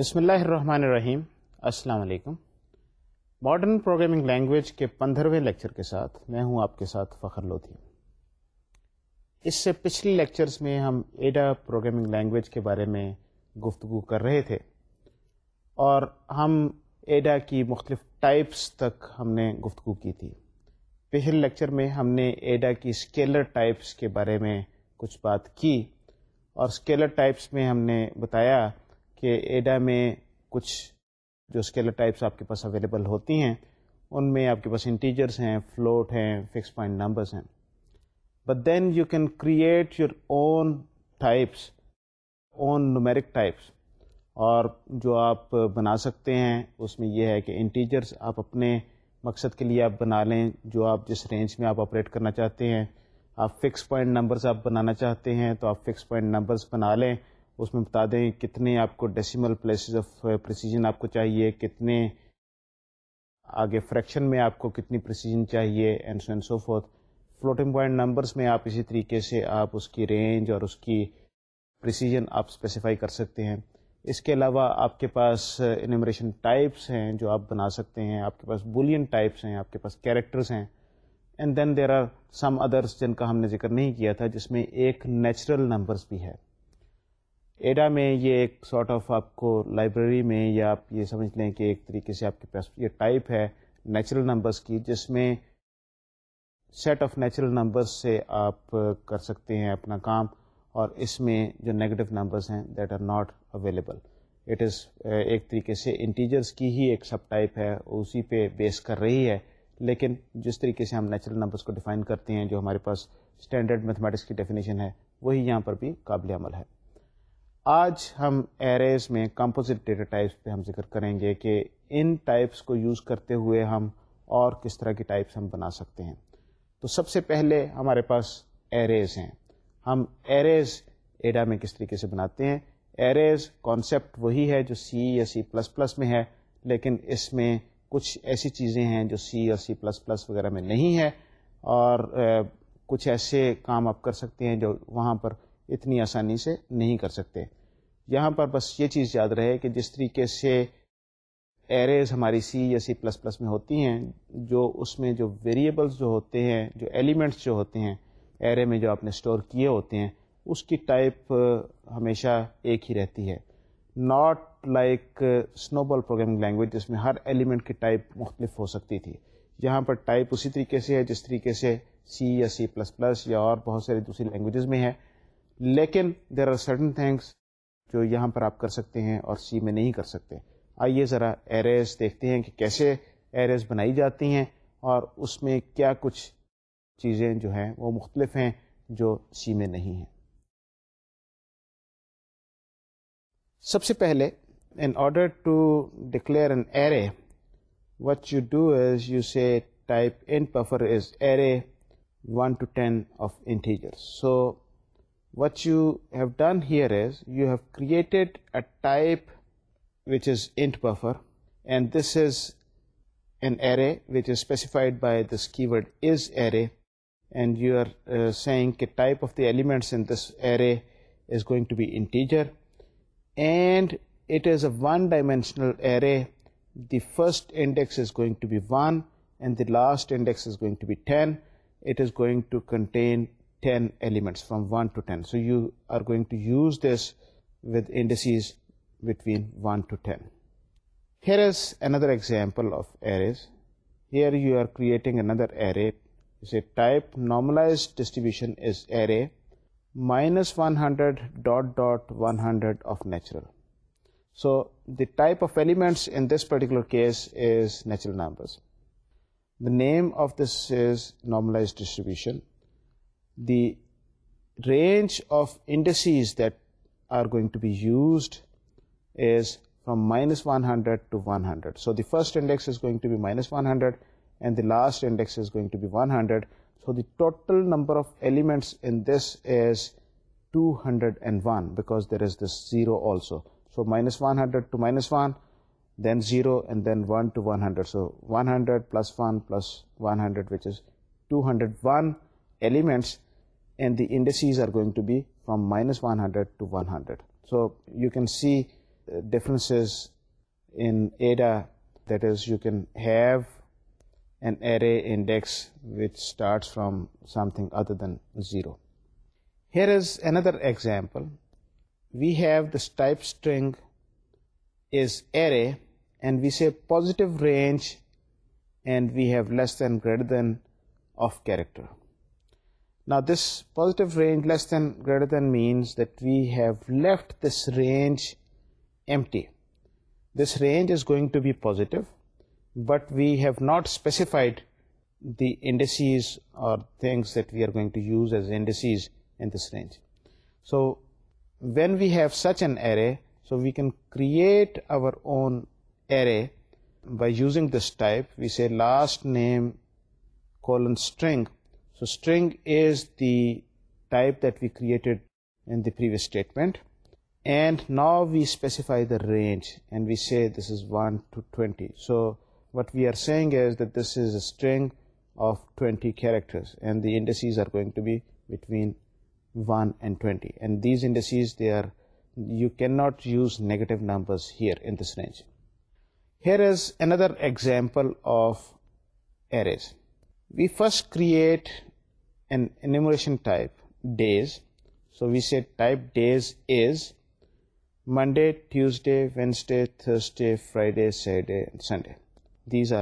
بسم اللہ الرحمن الرحیم السلام علیکم ماڈرن پروگرامنگ لینگویج کے پندرہویں لیکچر کے ساتھ میں ہوں آپ کے ساتھ فخر لودھی اس سے پچھلے لیکچرز میں ہم ایڈا پروگرامنگ لینگویج کے بارے میں گفتگو کر رہے تھے اور ہم ایڈا کی مختلف ٹائپس تک ہم نے گفتگو کی تھی پہلے لیکچر میں ہم نے ایڈا کی اسکیلر ٹائپس کے بارے میں کچھ بات کی اور اسکیلر ٹائپس میں ہم نے بتایا کہ ایڈا میں کچھ جو اسکیلر ٹائپس آپ کے پاس اویلیبل ہوتی ہیں ان میں آپ کے پاس انٹیجرس ہیں فلوٹ ہیں فکس پوائنٹ نمبرس ہیں but then you can create your own types own numeric types اور جو آپ بنا سکتے ہیں اس میں یہ ہے کہ انٹیجرس آپ اپنے مقصد کے لیے آپ بنا لیں جو آپ جس رینج میں آپ آپریٹ کرنا چاہتے ہیں آپ فکس پوائنٹ نمبرز آپ بنانا چاہتے ہیں تو آپ فکس پوائنٹ نمبرس بنا لیں اس میں بتا دیں کتنے آپ کو ڈیسیمل پلیسز آف پریسیجن آپ کو چاہیے کتنے آگے فریکشن میں آپ کو کتنی پریسیجن چاہیے and so so and fourth floating point numbers میں آپ اسی طریقے سے آپ اس کی رینج اور اس کی پریسیجن آپ اسپیسیفائی کر سکتے ہیں اس کے علاوہ آپ کے پاس انمریشن ٹائپس ہیں جو آپ بنا سکتے ہیں آپ کے پاس بولین ٹائپس ہیں آپ کے پاس کیریکٹرس ہیں and then there are some others جن کا ہم نے ذکر نہیں کیا تھا جس میں ایک نیچرل نمبرس بھی ہے ایڈا میں یہ ایک سارٹ آف آپ کو لائبریری میں یا آپ یہ سمجھ لیں کہ ایک طریقے سے آپ کے پاس یہ ٹائپ ہے نیچرل نمبرس کی جس میں سیٹ آف نیچرل نمبرس سے آپ کر سکتے ہیں اپنا کام اور اس میں جو نگیٹو نمبرس ہیں that are not available it is ایک طریقے سے انٹیجرس کی ہی ایک سب ٹائپ ہے اسی پہ بیس کر رہی ہے لیکن جس طریقے سے ہم نیچرل نمبرس کو ڈیفائن کرتے ہیں جو ہمارے پاس اسٹینڈرڈ میتھمیٹکس کی ڈیفینیشن ہے وہی یہاں پر بھی قابل عمل ہے آج ہم ایریز میں کمپوزٹ ڈیٹا ٹائپس پہ ہم ذکر کریں گے کہ ان ٹائپس کو یوز کرتے ہوئے ہم اور کس طرح کی ٹائپس ہم بنا سکتے ہیں تو سب سے پہلے ہمارے پاس ایریز ہیں ہم ایریز ایڈا میں کس طریقے سے بناتے ہیں ایریز کانسیپٹ وہی ہے جو سی یا سی پلس پلس میں ہے لیکن اس میں کچھ ایسی چیزیں ہیں جو سی اور سی پلس پلس وغیرہ میں نہیں ہے اور کچھ ایسے کام آپ کر سکتے ہیں جو وہاں پر اتنی آسانی سے نہیں کر سکتے یہاں پر بس یہ چیز یاد رہے کہ جس طریقے سے ایریز ہماری سی یا سی پلس پلس میں ہوتی ہیں جو اس میں جو ویریبلس جو ہوتے ہیں جو ایلیمنٹس جو ہوتے ہیں ایرے میں جو آپ نے اسٹور کیے ہوتے ہیں اس کی ٹائپ ہمیشہ ایک ہی رہتی ہے not like SNOBOL programming language جس میں ہر ایلیمنٹ کی ٹائپ مختلف ہو سکتی تھی یہاں پر ٹائپ اسی طریقے سے ہے جس طریقے سے سی یا سی پلس پلس یا اور بہت ساری دوسری لینگویجز میں ہے لیکن دیر آر سرٹن تھنگس جو یہاں پر آپ کر سکتے ہیں اور سی میں نہیں کر سکتے آئیے ذرا ایریز دیکھتے ہیں کہ کیسے ایرز بنائی جاتی ہیں اور اس میں کیا کچھ چیزیں جو ہیں وہ مختلف ہیں جو سی میں نہیں ہیں سب سے پہلے in order to declare an array what you do is you see type in buffer is array one to ten of integer so what you have done here is you have created a type which is int buffer, and this is an array which is specified by this keyword is array, and you are uh, saying the type of the elements in this array is going to be integer, and it is a one-dimensional array. The first index is going to be 1 and the last index is going to be 10. It is going to contain 10 elements from 1 to 10. So you are going to use this with indices between 1 to 10. Here is another example of arrays. Here you are creating another array. You say type normalized distribution is array minus 100 dot dot 100 of natural. So the type of elements in this particular case is natural numbers. The name of this is normalized distribution the range of indices that are going to be used is from -100 to 100. So the first index is going to be -100 and the last index is going to be 100. So the total number of elements in this is 201 because there is this 0 also. So -100 to -1, then 0, and then 1 to 100. So 100 plus 1 plus 100, which is 201 elements and the indices are going to be from minus 100 to 100. So you can see uh, differences in ADA, that is, you can have an array index which starts from something other than 0. Here is another example. We have this type string is array, and we say positive range, and we have less than greater than of character. Now this positive range less than greater than means that we have left this range empty. This range is going to be positive, but we have not specified the indices or things that we are going to use as indices in this range. So when we have such an array, so we can create our own array by using this type. We say last name colon string so string is the type that we created in the previous statement, and now we specify the range and we say this is 1 to 20. So what we are saying is that this is a string of 20 characters and the indices are going to be between 1 and 20, and these indices, they are, you cannot use negative numbers here in this range. Here is another example of arrays. We first create Monday Tuesday Wednesday Thursday Friday Saturday Sunday days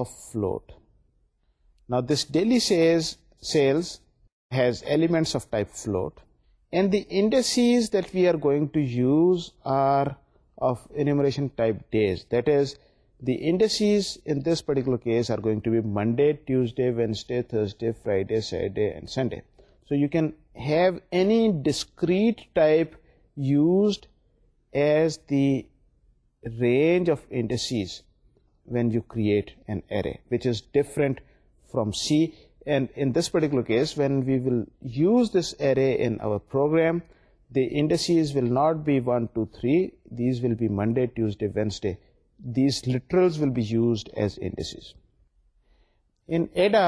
of float sales has element of type float and the index that we are going to use are of enumeration type days. That is, the indices in this particular case are going to be Monday, Tuesday, Wednesday, Thursday, Friday, Saturday, and Sunday. So you can have any discrete type used as the range of indices when you create an array, which is different from C. And in this particular case, when we will use this array in our program, the indices will not be one two three these will be Monday Tuesday Wednesday these literal will be used as indices in Ada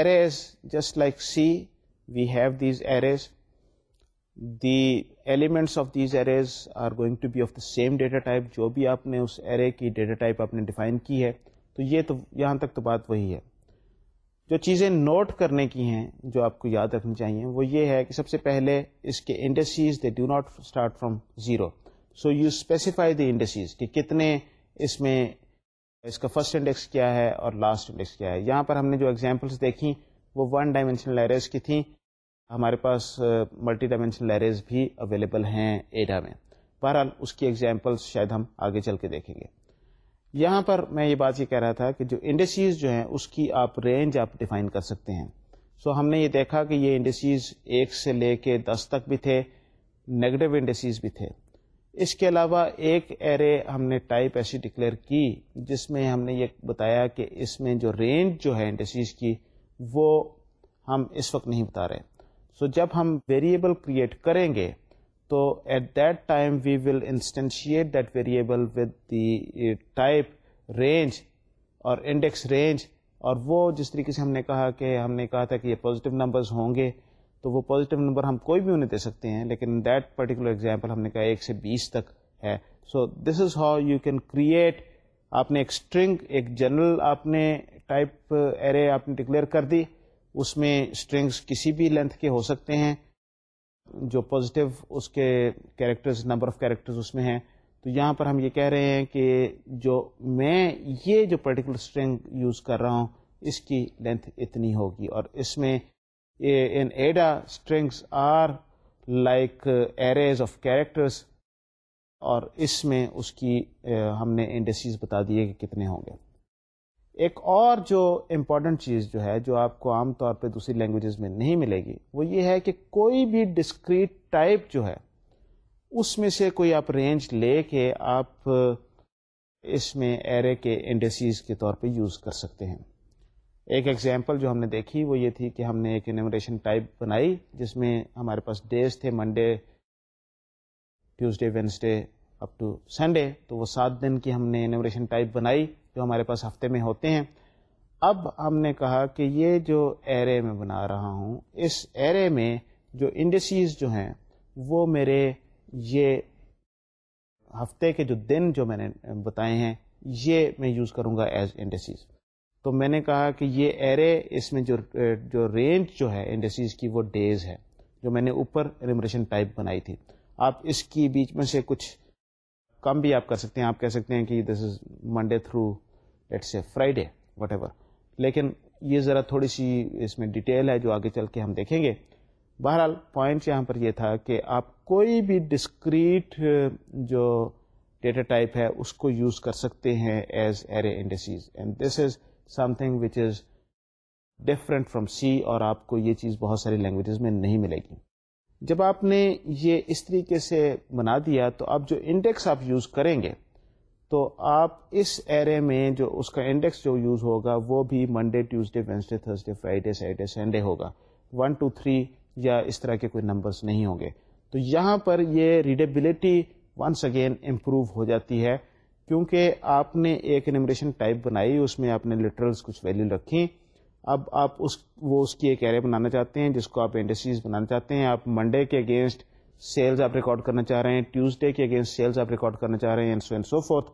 arrays just like C we have these arrays the elements of these arrays are going to be of the same data type جو بھی آپ نے اس array کی data type آپ نے define کی ہے تو یہ تو یہاں تک تو بات وہی ہے جو چیزیں نوٹ کرنے کی ہیں جو آپ کو یاد رکھنی چاہیے وہ یہ ہے کہ سب سے پہلے اس کے indices they do not start from zero so you specify the indices کہ کتنے اس میں اس کا فرسٹ انڈیکس کیا ہے اور لاسٹ انڈیکس کیا ہے یہاں پر ہم نے جو ایگزامپلس دیکھیں وہ ون ڈائمینشنل ایریز کی تھیں ہمارے پاس ملٹی ڈائمینشنل ایریز بھی اویلیبل ہیں ایڈا میں بہرحال اس کی ایگزامپلس شاید ہم آگے چل کے دیکھیں گے یہاں پر میں یہ بات یہ کہہ رہا تھا کہ جو انڈسٹریز جو ہیں اس کی آپ رینج آپ ڈیفائن کر سکتے ہیں سو ہم نے یہ دیکھا کہ یہ انڈسٹریز ایک سے لے کے دس تک بھی تھے نگیٹو انڈسیز بھی تھے اس کے علاوہ ایک ایرے ہم نے ٹائپ ایسی ڈکلیئر کی جس میں ہم نے یہ بتایا کہ اس میں جو رینج جو ہے انڈسٹریز کی وہ ہم اس وقت نہیں بتا رہے سو so, جب ہم ویریبل کریٹ کریں گے تو at that time we will instantiate that variable with the type range اور انڈیکس رینج اور وہ جس طریقے سے ہم نے کہا کہ ہم نے کہا تھا کہ یہ پازیٹیو نمبرز ہوں گے تو وہ پازیٹیو نمبر ہم کوئی بھی انہیں دے سکتے ہیں لیکن دیٹ پرٹیکولر ایگزامپل ہم نے کہا ایک سے بیس تک ہے so this is how you can create آپ نے ایک اسٹرنگ ایک جنرل آپ نے ٹائپ ایرے آپ نے ڈکلیئر کر دی اس میں اسٹرنگس کسی بھی لینتھ کے ہو سکتے ہیں جو پازیٹیو اس کے کیریکٹرز نمبر آف کیریکٹرز اس میں ہیں تو یہاں پر ہم یہ کہہ رہے ہیں کہ جو میں یہ جو پرٹیکولر اسٹرنگ یوز کر رہا ہوں اس کی لینتھ اتنی ہوگی اور اس میں ان Ada strings are like arrays of characters اور اس میں اس کی ہم نے انڈسٹریز بتا دیے کہ کتنے ہوں گے ایک اور جو امپورٹنٹ چیز جو ہے جو آپ کو عام طور پہ دوسری لینگویجز میں نہیں ملے گی وہ یہ ہے کہ کوئی بھی ڈسکریٹ ٹائپ جو ہے اس میں سے کوئی آپ رینج لے کے آپ اس میں ایرے کے انڈیسیز کے طور پہ یوز کر سکتے ہیں ایک ایگزامپل جو ہم نے دیکھی وہ یہ تھی کہ ہم نے ایک انیمریشن ٹائپ بنائی جس میں ہمارے پاس ڈیز تھے Monday Tuesday Wednesday up to Sunday تو وہ سات دن کی ہم نے انیمریشن ٹائپ بنائی جو ہمارے پاس ہفتے میں ہوتے ہیں اب ہم نے کہا کہ یہ جو ایرے میں بنا رہا ہوں اس ایرے میں جو انڈیسیز جو ہیں وہ میرے یہ ہفتے کے جو دن جو میں نے بتائے ہیں یہ میں یوز کروں گا ایز انڈسٹریز تو میں نے کہا کہ یہ ایرے اس میں جو جو رینج جو ہے انڈسٹریز کی وہ ڈیز ہے جو میں نے اوپر اینمریشن ٹائپ بنائی تھی آپ اس کی بیچ میں سے کچھ کم بھی آپ کر سکتے ہیں آپ کہہ سکتے ہیں کہ this is Monday through it's a Friday what ever لیکن یہ ذرا تھوڑی سی اس میں ڈیٹیل ہے جو آگے چل کے ہم دیکھیں گے بہرحال پوائنٹ یہاں پر یہ تھا کہ آپ کوئی بھی ڈسکریٹ جو ڈیٹا ٹائپ ہے اس کو یوز کر سکتے ہیں as array indices and this is something which is different from C اور آپ کو یہ چیز بہت ساری لینگویجز میں نہیں ملے گی جب آپ نے یہ اس طریقے سے بنا دیا تو اب جو انڈیکس آپ یوز کریں گے تو آپ اس ایرے میں جو اس کا انڈیکس جو یوز ہوگا وہ بھی Monday Tuesday Wednesday Thursday Friday Saturday Sunday ہوگا ون ٹو تھری یا اس طرح کے کوئی نمبرس نہیں ہوں گے تو یہاں پر یہ ریڈیبلٹی ونس اگین امپروو ہو جاتی ہے کیونکہ آپ نے ایک انمریشن ٹائپ بنائی اس میں آپ نے لٹرلس کچھ ویلیو رکھیں اب آپ اس وہ اس کی ایک ایرے بنانا چاہتے ہیں جس کو آپ انڈسٹریز بنانا چاہتے ہیں آپ منڈے کے اگینسٹ سیلز آپ ریکارڈ کرنا چاہ رہے ہیں ٹیوزڈے کے اگینسٹ سیلز آپ ریکارڈ کرنا چاہ رہے ہیں سو فورتھ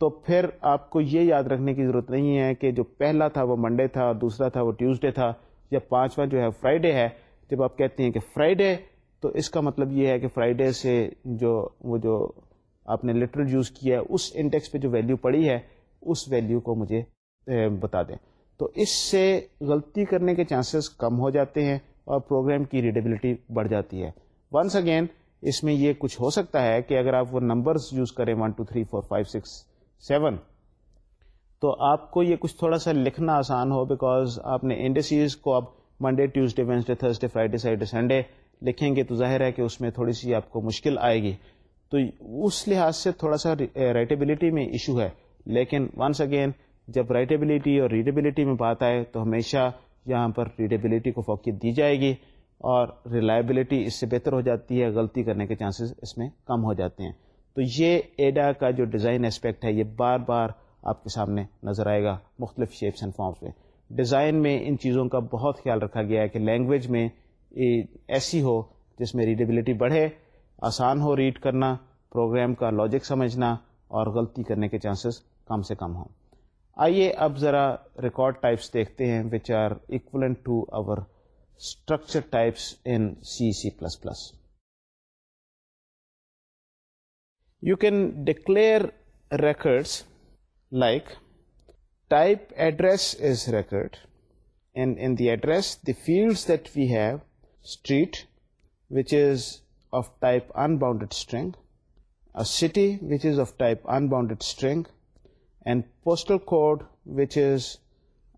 تو پھر آپ کو یہ یاد رکھنے کی ضرورت نہیں ہے کہ جو پہلا تھا وہ منڈے تھا دوسرا تھا وہ ٹیوزڈے تھا یا پانچواں جو ہے فرائیڈے ہے جب آپ کہتے ہیں کہ فرائیڈے تو اس کا مطلب یہ ہے کہ فرائیڈے سے جو وہ جو آپ نے لٹرل یوز کیا ہے اس انڈیکس پہ جو ویلیو پڑی ہے اس ویلیو کو مجھے بتا دیں تو اس سے غلطی کرنے کے چانسز کم ہو جاتے ہیں اور پروگرام کی ریڈیبلٹی بڑھ جاتی ہے ونس اگین اس میں یہ کچھ ہو سکتا ہے کہ اگر آپ وہ نمبرز یوز کریں one two three four five six seven تو آپ کو یہ کچھ تھوڑا سا لکھنا آسان ہو بیکاز آپ نے کو Monday Tuesday Wednesday Thursday Friday Saturday Sunday لکھیں گے تو ظاہر ہے کہ اس میں تھوڑی سی آپ کو مشکل آئے گی تو اس لحاظ سے تھوڑا سا رائٹیبلٹی میں ایشو ہے لیکن ونس اگین جب رائٹیبلٹی اور ریڈیبلٹی میں بات آئے تو ہمیشہ یہاں پر ریڈیبلٹی کو فوقیت دی جائے گی اور ریلائبلٹی اس سے بہتر ہو جاتی ہے غلطی کرنے کے چانسز اس میں کم ہو جاتے ہیں تو یہ ایڈا کا جو ڈیزائن اسپیکٹ ہے یہ بار بار آپ کے سامنے نظر آئے گا مختلف شیپس اینڈ فارمس میں ڈیزائن میں ان چیزوں کا بہت خیال رکھا گیا ہے کہ لینگویج میں ایسی ہو جس میں ریڈیبلٹی بڑھے آسان ہو ریڈ کرنا پروگرام کا لاجک سمجھنا اور غلطی کرنے کے چانسز کم سے کم ہوں آئیے اب ذرا ریکارڈ ٹائپس دیکھتے ہیں which are equivalent to structure types in C C plus plus you can declare records like type address is record address the fields that we have street, which is of type unbounded string, a city, which is of type unbounded string, and postal code, which is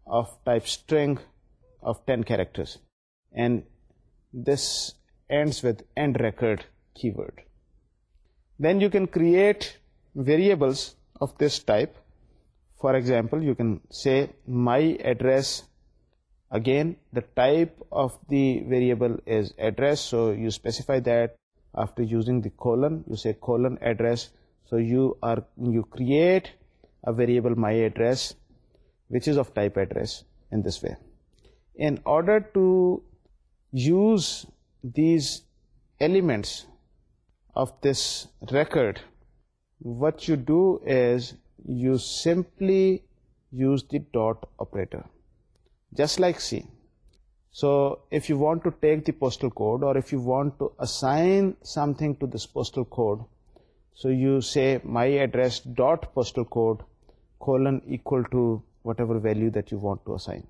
of type string of 10 characters. And this ends with end record keyword. Then you can create variables of this type. For example, you can say my address Again, the type of the variable is address, so you specify that after using the colon. You say colon address, so you create a variable myAddress, which is of type address in this way. In order to use these elements of this record, what you do is you simply use the dot operator just like C. So if you want to take the postal code, or if you want to assign something to this postal code, so you say my address dot postal code colon equal to whatever value that you want to assign.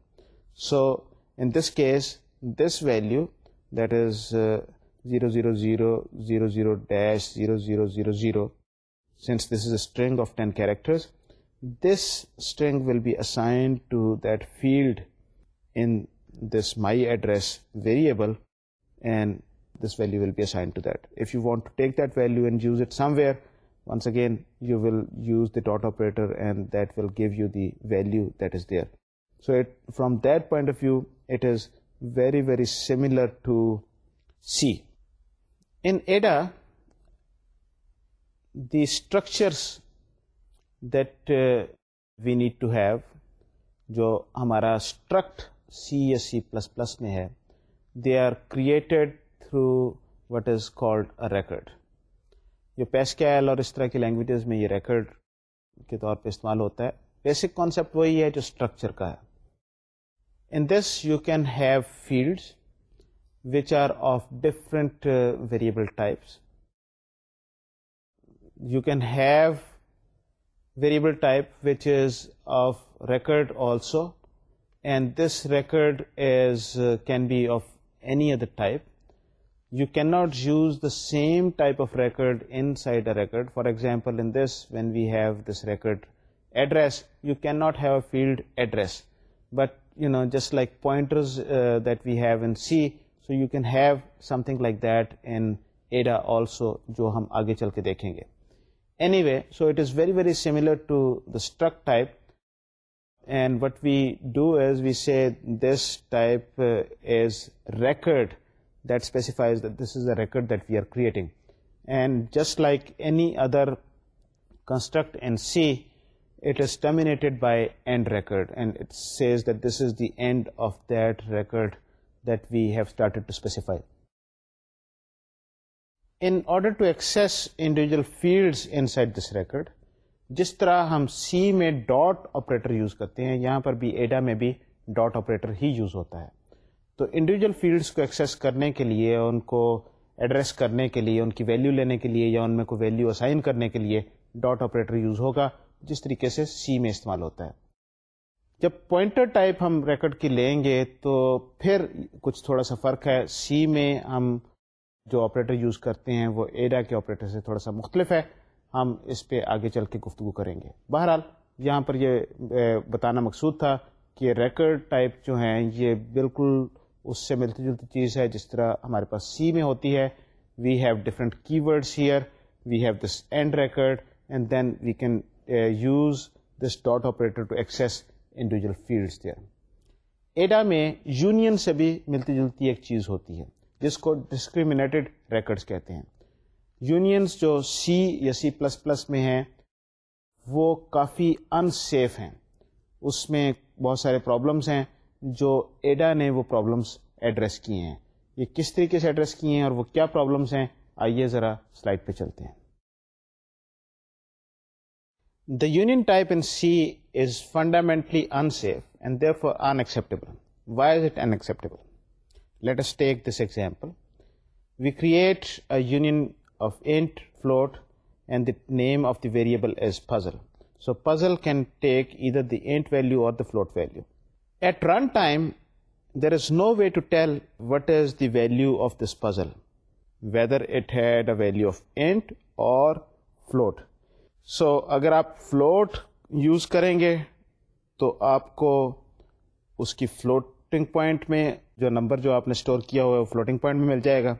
So in this case, this value, that is 00000-0000, uh, since this is a string of 10 characters, this string will be assigned to that field in this myAddress variable, and this value will be assigned to that. If you want to take that value and use it somewhere, once again you will use the dot operator, and that will give you the value that is there. So from that point of view, it is very, very similar to C. In Ada, the structures that uh, we need to have, jo hamara struct C یا C plus plus میں ہے they are created through what is called a record جو Pascal اور اس طرح کی languages میں یہ record کے طور پہ استعمال ہوتا ہے بیسک کانسیپٹ وہی ہے جو اسٹرکچر کا ہے in this you can have fields which are of different variable types you can have variable type which is of record also and this record as can be of any other type you can not use the same type of record inside اےکر for example this when we have this record address you can not have a field address but you know just like pointers that we have in C so you can have something like that in Ada also جو ہم آگے چل کے دیکھیں گے anyway so it is very very similar And what we do is we say this type uh, is record. That specifies that this is a record that we are creating. And just like any other construct in C, it is terminated by end record, and it says that this is the end of that record that we have started to specify. In order to access individual fields inside this record, جس طرح ہم C میں dot operator use کرتے ہیں یہاں پر بھی Ada میں بھی ڈاٹ آپریٹر ہی یوز ہوتا ہے تو انڈیویجل فیلڈس کو ایکسیس کرنے کے لیے ان کو ایڈریس کرنے کے لیے ان کی ویلیو لینے کے لیے یا ان میں کوئی ویلیو اسائن کرنے کے لیے ڈاٹ آپریٹر یوز ہوگا جس طریقے سے سی میں استعمال ہوتا ہے جب پوائنٹر ٹائپ ہم ریکڈ کی لیں گے تو پھر کچھ تھوڑا سا فرق ہے سی میں ہم جو آپریٹر یوز کرتے ہیں وہ ایڈا کے آپریٹر سے تھوڑا سا مختلف ہے ہم اس پہ آگے چل کے گفتگو کریں گے بہرحال یہاں پر یہ بتانا مقصود تھا کہ ریکرڈ ٹائپ جو ہیں یہ بالکل اس سے ملتی جلتی چیز ہے جس طرح ہمارے پاس سی میں ہوتی ہے we have different keywords here we have this end record and then we can use this dot operator to access individual fields there Ada میں یونین سے بھی ملتی جلتی ایک چیز ہوتی ہے جس کو ڈسکریمنیٹڈ ریکرڈس کہتے ہیں یونینس جو سی یا سی پلس پلس میں ہیں وہ کافی ان سیف ہیں اس میں بہت سارے پرابلمس ہیں جو ایڈا نے وہ پرابلمس ایڈریس کیے ہیں یہ کس طریقے سے ایڈریس کیے ہیں اور وہ کیا پرابلمس ہیں آئیے ذرا سلائڈ پہ چلتے ہیں the union type in C is fundamentally unsafe and therefore unacceptable why is it unacceptable let's take this example we create a union of int float and the name of the variable is puzzle so puzzle can take either the int value اور float value at run time there is no way to tell what is the value of this puzzle whether it had value of int اور float so اگر آپ float use کریں گے تو آپ کو اس کی فلوٹنگ پوائنٹ میں جو نمبر جو آپ نے اسٹور کیا ہوا ہے فلوٹنگ پوائنٹ میں مل جائے گا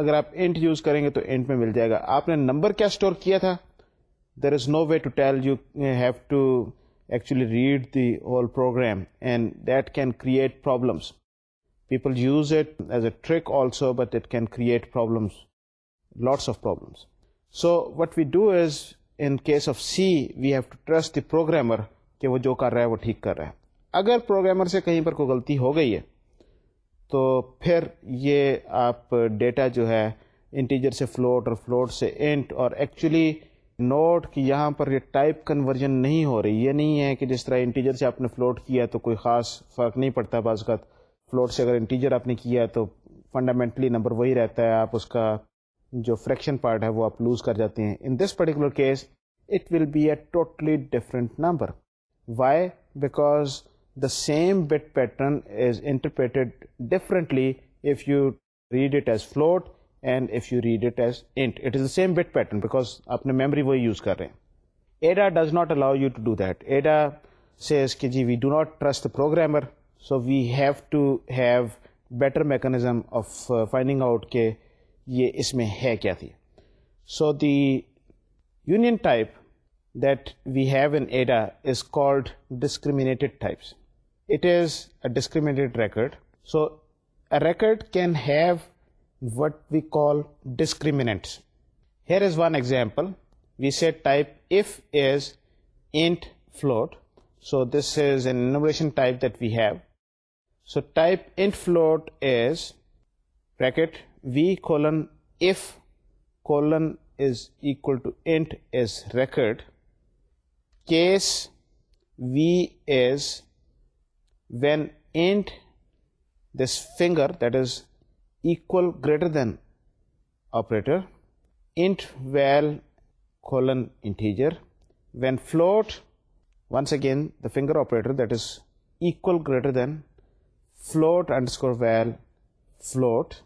اگر آپ اینٹ یوز کریں گے تو اینٹ میں مل جائے گا آپ نے نمبر کیا اسٹور کیا تھا there is no way to tell you have to actually read the whole program and that can create problems people use it as a trick also but it can create problems lots of problems so what we do is in case of C we have to trust the programmer کہ وہ جو کر رہا ہے وہ ٹھیک کر رہا ہے اگر پروگرامر سے کہیں پر کوئی غلطی ہو گئی ہے تو پھر یہ آپ ڈیٹا جو ہے انٹیجر سے فلوٹ اور فلوٹ سے انٹ اور ایکچولی نوٹ کہ یہاں پر یہ ٹائپ کنورژن نہیں ہو رہی یہ نہیں ہے کہ جس طرح انٹیجر سے آپ نے فلوٹ کیا تو کوئی خاص فرق نہیں پڑتا بعض کا فلوٹ سے اگر انٹیجر آپ نے کیا تو فنڈامنٹلی نمبر وہی رہتا ہے آپ اس کا جو فریکشن پارٹ ہے وہ آپ لوز کر جاتے ہیں in this particular case it will be a totally different number why because same bit pattern is interpreted differently if you read it as float and if you read it as int it is the same bit pattern because اپنے memory وہی use کر رہے ہیں Ada does not allow you to do that Ada says کہ جی we do not trust the programmer so we have to have better mechanism of finding out کہ یہ اس میں ہے کیا تھی so the union type that we have in Ada is called discriminated it is a discriminated record. So a record can have what we call discriminants. Here is one example. We say type if is int float. So this is an enumeration type that we have. So type int float is bracket v colon if colon is equal to int is record, case v is when int this finger, that is equal greater than operator, int val colon integer, when float, once again the finger operator, that is equal greater than float underscore val float,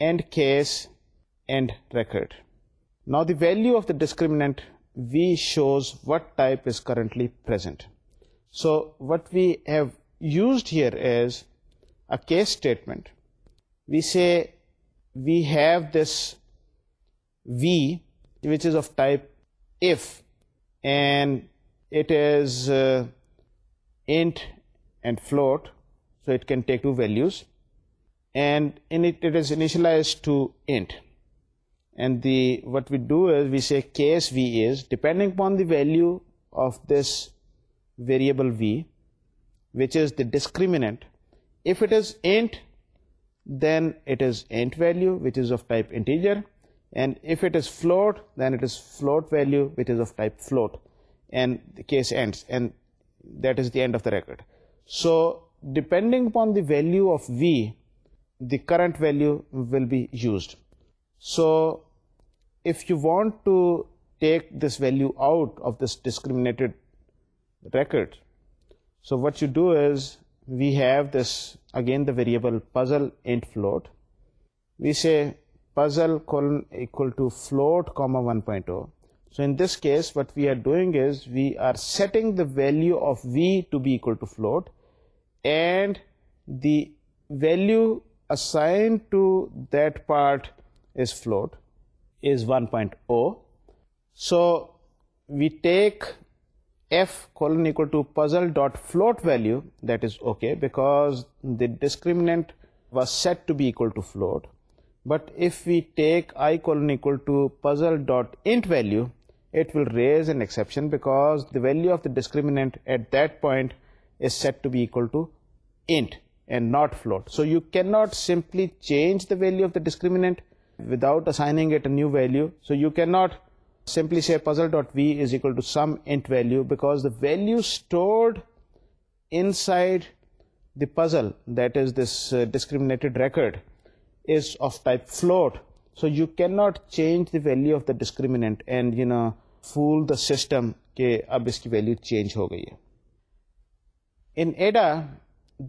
end case, end record. Now the value of the discriminant v shows what type is currently present. So what we have used here is a case statement. We say we have this V which is of type if, and it is uh, int and float, so it can take two values, and in it is initialized to int. And what we do is we say case v is, depending upon the value of this variable v, which is the discriminant. If it is int, then it is int value, which is of type integer, and if it is float, then it is float value, which is of type float, and the case ends, and that is the end of the record. So depending upon the value of v, the current value will be used. So if you want to take this value out of this discriminated record, so what you do is, we have this, again the variable puzzle int float. We say puzzle colon equal to float comma 1.0. So in this case, what we are doing is, we are setting the value of v to be equal to float, and the value assigned to that part is float, is 1.0. So we take f:= puzzle dot float value, that is okay because the discriminant was set to be equal to float. But if we take i:= puzzle dot int value, it will raise an exception because the value of the discriminant at that point is set to be equal to int and not float. So you cannot simply change the value of the discriminant without assigning it a new value. So you cannot simply see puzzle dot V is equal to some int value because the value stored inside the puzzle that is this discriminated record is of type float so you can not change the value of the discriminant and you all the سٹم کہ اب اس کی value change ہو گئی in Ada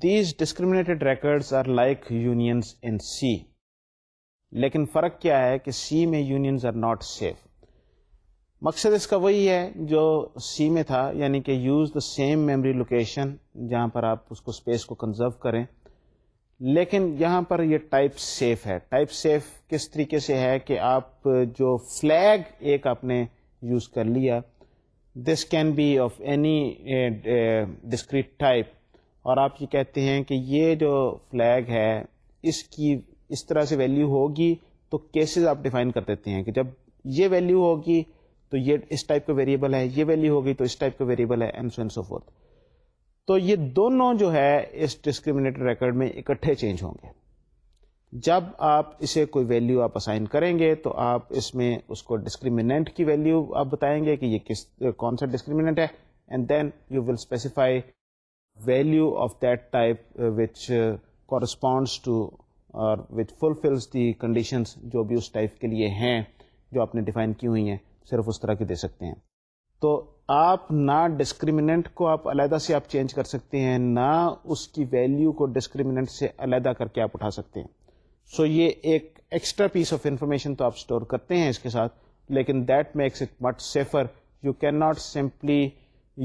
these discriminated records are like unions in C لیکن فرق کیا ہے کہ سی میں یونینس آر ناٹ سیف مقصد اس کا وہی ہے جو سی میں تھا یعنی کہ use the same memory location جہاں پر آپ اس کو اسپیس کو کنزرو کریں لیکن یہاں پر یہ ٹائپ سیف ہے ٹائپ سیف کس طریقے سے ہے کہ آپ جو فلیگ ایک آپ نے یوز کر لیا this can be of any discrete type اور آپ یہ کہتے ہیں کہ یہ جو فلیگ ہے اس کی اس طرح سے ویلیو ہوگی تو کیسز آپ ڈیفائن کر دیتے ہیں کہ جب یہ ویلیو ہوگی تو یہ اس ٹائپ کا ویریبل ہے یہ ویلیو ہوگی تو اس ٹائپ کا ویریبل ہے تو یہ دونوں جو ہے اس ڈسکریمنیٹ ریکارڈ میں اکٹھے چینج ہوں گے جب آپ اسے کوئی ویلیو آپ اسائن کریں گے تو آپ اس میں اس کو ڈسکریمنٹ کی ویلیو آپ بتائیں گے کہ یہ کس کون سا ڈسکریمنٹ ہے and then you will specify value of that type which corresponds to اور وچ فلفلس دی کنڈیشنس جو بھی اس ٹائپ کے لیے ہیں جو آپ نے ڈیفائن کی ہوئی ہیں صرف اس طرح کی دے سکتے ہیں تو آپ نہ ڈسکریمنٹ کو آپ علیحدہ سے آپ چینج کر سکتے ہیں نہ اس کی ویلیو کو ڈسکریمنٹ سے علیحدہ کر کے آپ اٹھا سکتے ہیں سو so یہ ایک ایکسٹرا پیس آف انفارمیشن تو آپ اسٹور کرتے ہیں اس کے ساتھ لیکن that makes it much safer you can not simply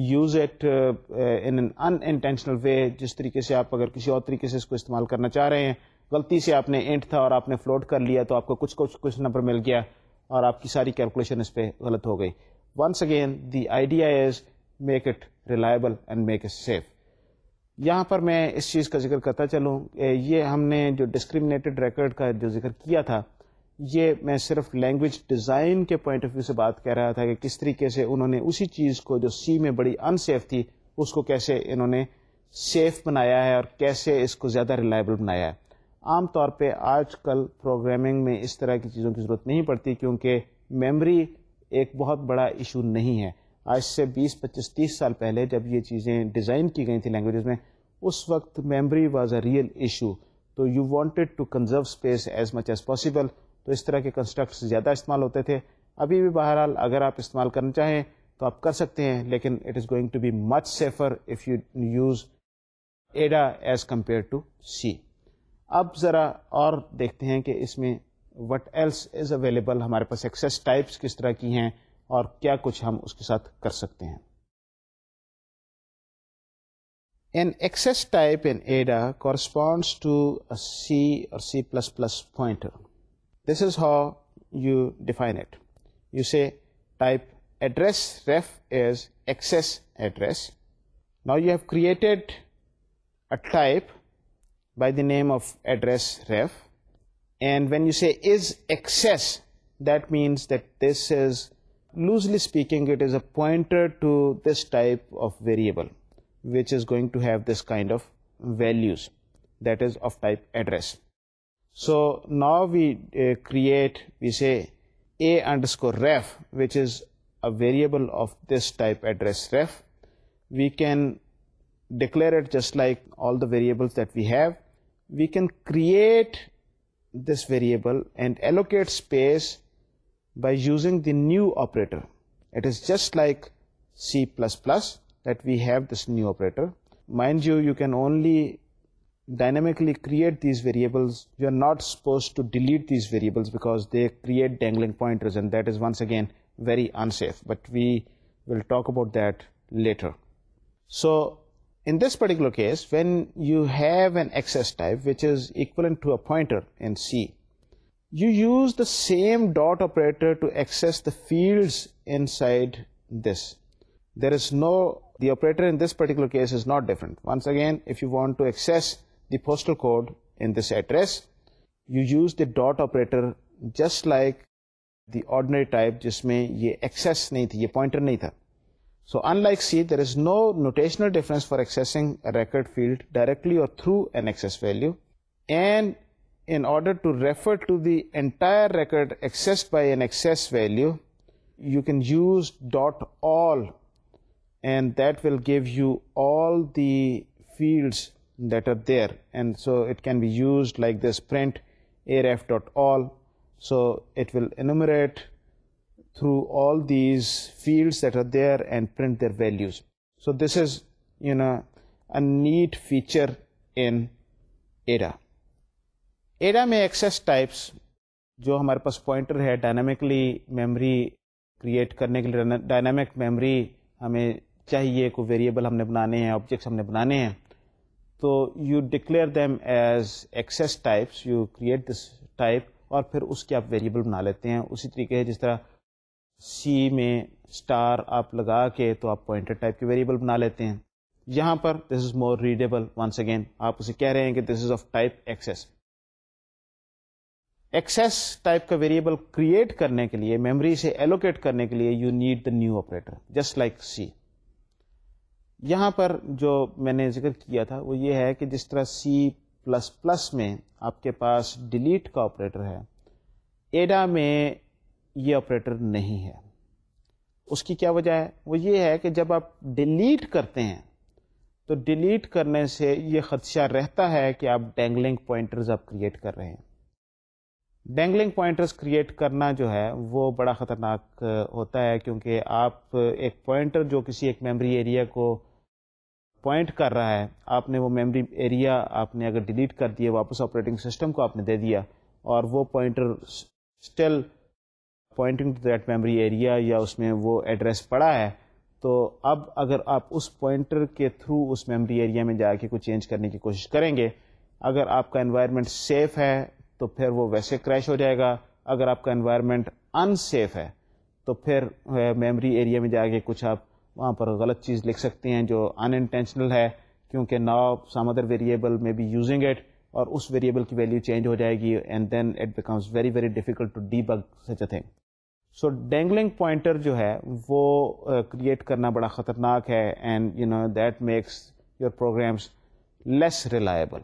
use it in in intentional way جس طریقے سے آپ اگر کسی اور طریقے سے اس کو استعمال کرنا چاہ رہے ہیں غلطی سے آپ نے اینٹ تھا اور آپ نے فلوٹ کر لیا تو آپ کو کچھ کچھ کچھ نمبر مل گیا اور آپ کی ساری کیلکولیشن اس پہ غلط ہو گئی once again the idea is make it reliable and make it safe یہاں پر میں اس چیز کا ذکر کرتا چلوں یہ ہم نے جو ڈسکریمنیٹڈ ریکرڈ کا جو ذکر کیا تھا یہ میں صرف لینگویج ڈیزائن کے پوائنٹ آف ویو سے بات کہہ رہا تھا کہ کس طریقے سے انہوں نے اسی چیز کو جو سی میں بڑی انسیف تھی اس کو کیسے انہوں نے سیف بنایا ہے اور کیسے اس کو زیادہ ریلائبل بنایا ہے عام طور پہ آج کل پروگرامنگ میں اس طرح کی چیزوں کی ضرورت نہیں پڑتی کیونکہ میمری ایک بہت بڑا ایشو نہیں ہے آج سے بیس پچیس تیس سال پہلے جب یہ چیزیں ڈیزائن کی گئی تھیں لینگویجز میں اس وقت memory was a real issue تو you wanted to conserve space as much as possible تو اس طرح کے کنسٹرکٹ زیادہ استعمال ہوتے تھے ابھی بھی بہرحال اگر آپ استعمال کرنا چاہیں تو آپ کر سکتے ہیں لیکن it is going to be much safer if you use Ada as compare to C اب ذرا اور دیکھتے ہیں کہ اس میں وٹ ایلس از اویلیبل ہمارے پاس ایکسیس ٹائپس کس طرح کی ہیں اور کیا کچھ ہم اس کے ساتھ کر سکتے ہیں an access type Ada corresponds to C C اور plus plus this is how you define it you see type address ref is access address now you have a type by the name of address ref. And when you say is access, that means that this is, loosely speaking, it is a pointer to this type of variable which is going to have this kind of values, that is of type address. So now we uh, say a underscore ref, which is a variable of this type address ref. We can declare it just like all the variables that we have, we can create this variable and allocate space by using the new operator. It is just like C++ that we have this new operator. Mind you, you can only dynamically create these variables. You are not supposed to delete these variables because they create dangling pointers, and that is once again very unsafe, but we will talk about that later. So this particular case when you have an access type which is equal same dot operator fields this there is no operator case is not different once again if you want to access that in this address you use the dot operator just like the ordinary type جس میں یہ x نہیں تھی یہ pointer نہیں تھا So unlike C, there is no notational difference for accessing a record field directly or through an access value. And in order to refer to the entire record accessed by an access value, you can use .all, and that will give you all the fields that are there. And so it can be used like this: print aref.all. So it will enumerate through all these fields at their and print their values so this is you need feature in Ada ایرا میں access types جو ہمارے پاس pointer ہے dynamically memory create کرنے کے لیے dynamic memory ہمیں چاہیے کوئی ویریبل ہم نے بنانے ہیں آبجیکٹس ہم نے بنانے ہیں تو you declare them as access types you create this type اور پھر اس کے آپ ویریبل بنا لیتے ہیں اسی طریقے سے جس طرح سی میں اسٹار آپ لگا کے تو آپ پوائنٹر ٹائپ ویریبل بنا لیتے ہیں یہاں پر this is more readable once again آپ اسے کہہ رہے ہیں کہ this is of type access access type کا ویریبل کریٹ کرنے کے لیے میموری سے ایلوکیٹ کرنے کے لیے you need the new operator just like C یہاں پر جو میں نے ذکر کیا تھا وہ یہ ہے کہ جس طرح سی پلس پلس میں آپ کے پاس ڈیلیٹ کا آپریٹر ہے ایڈا میں یہ آپریٹر نہیں ہے اس کی کیا وجہ ہے وہ یہ ہے کہ جب آپ ڈیلیٹ کرتے ہیں تو ڈیلیٹ کرنے سے یہ خدشہ رہتا ہے کہ آپ ڈینگلنگ پوائنٹرز آپ کریٹ کر رہے ہیں ڈینگلنگ پوائنٹرز کریٹ کرنا جو ہے وہ بڑا خطرناک ہوتا ہے کیونکہ آپ ایک پوائنٹر جو کسی ایک میمری ایریا کو پوائنٹ کر رہا ہے آپ نے وہ میمری ایریا آپ نے اگر ڈیلیٹ کر دیا واپس آپریٹنگ سسٹم کو آپ نے دے دیا اور وہ pointer still pointing to that memory area یا اس میں وہ ایڈریس پڑا ہے تو اب اگر آپ اس پوائنٹر کے تھرو اس میموری ایریا میں جا کے کچھ چینج کرنے کی کوشش کریں گے اگر آپ کا انوائرمنٹ سیف ہے تو پھر وہ ویسے کریش ہو جائے گا اگر آپ کا انوائرمنٹ انسیف ہے تو پھر میموری ایریا میں جا کے کچھ آپ وہاں پر غلط چیز لکھ سکتے ہیں جو ان انٹینشنل ہے کیونکہ ناؤ ادر ویریبل میں بی یوزنگ ایٹ اور اس ویریبل کی ویلیو چینج ہو جائے گی and then it becomes very very difficult to debug such a thing so dangling pointer جو ہے وہ کریٹ uh, کرنا بڑا خطرناک ہے and you know that makes your programs less reliable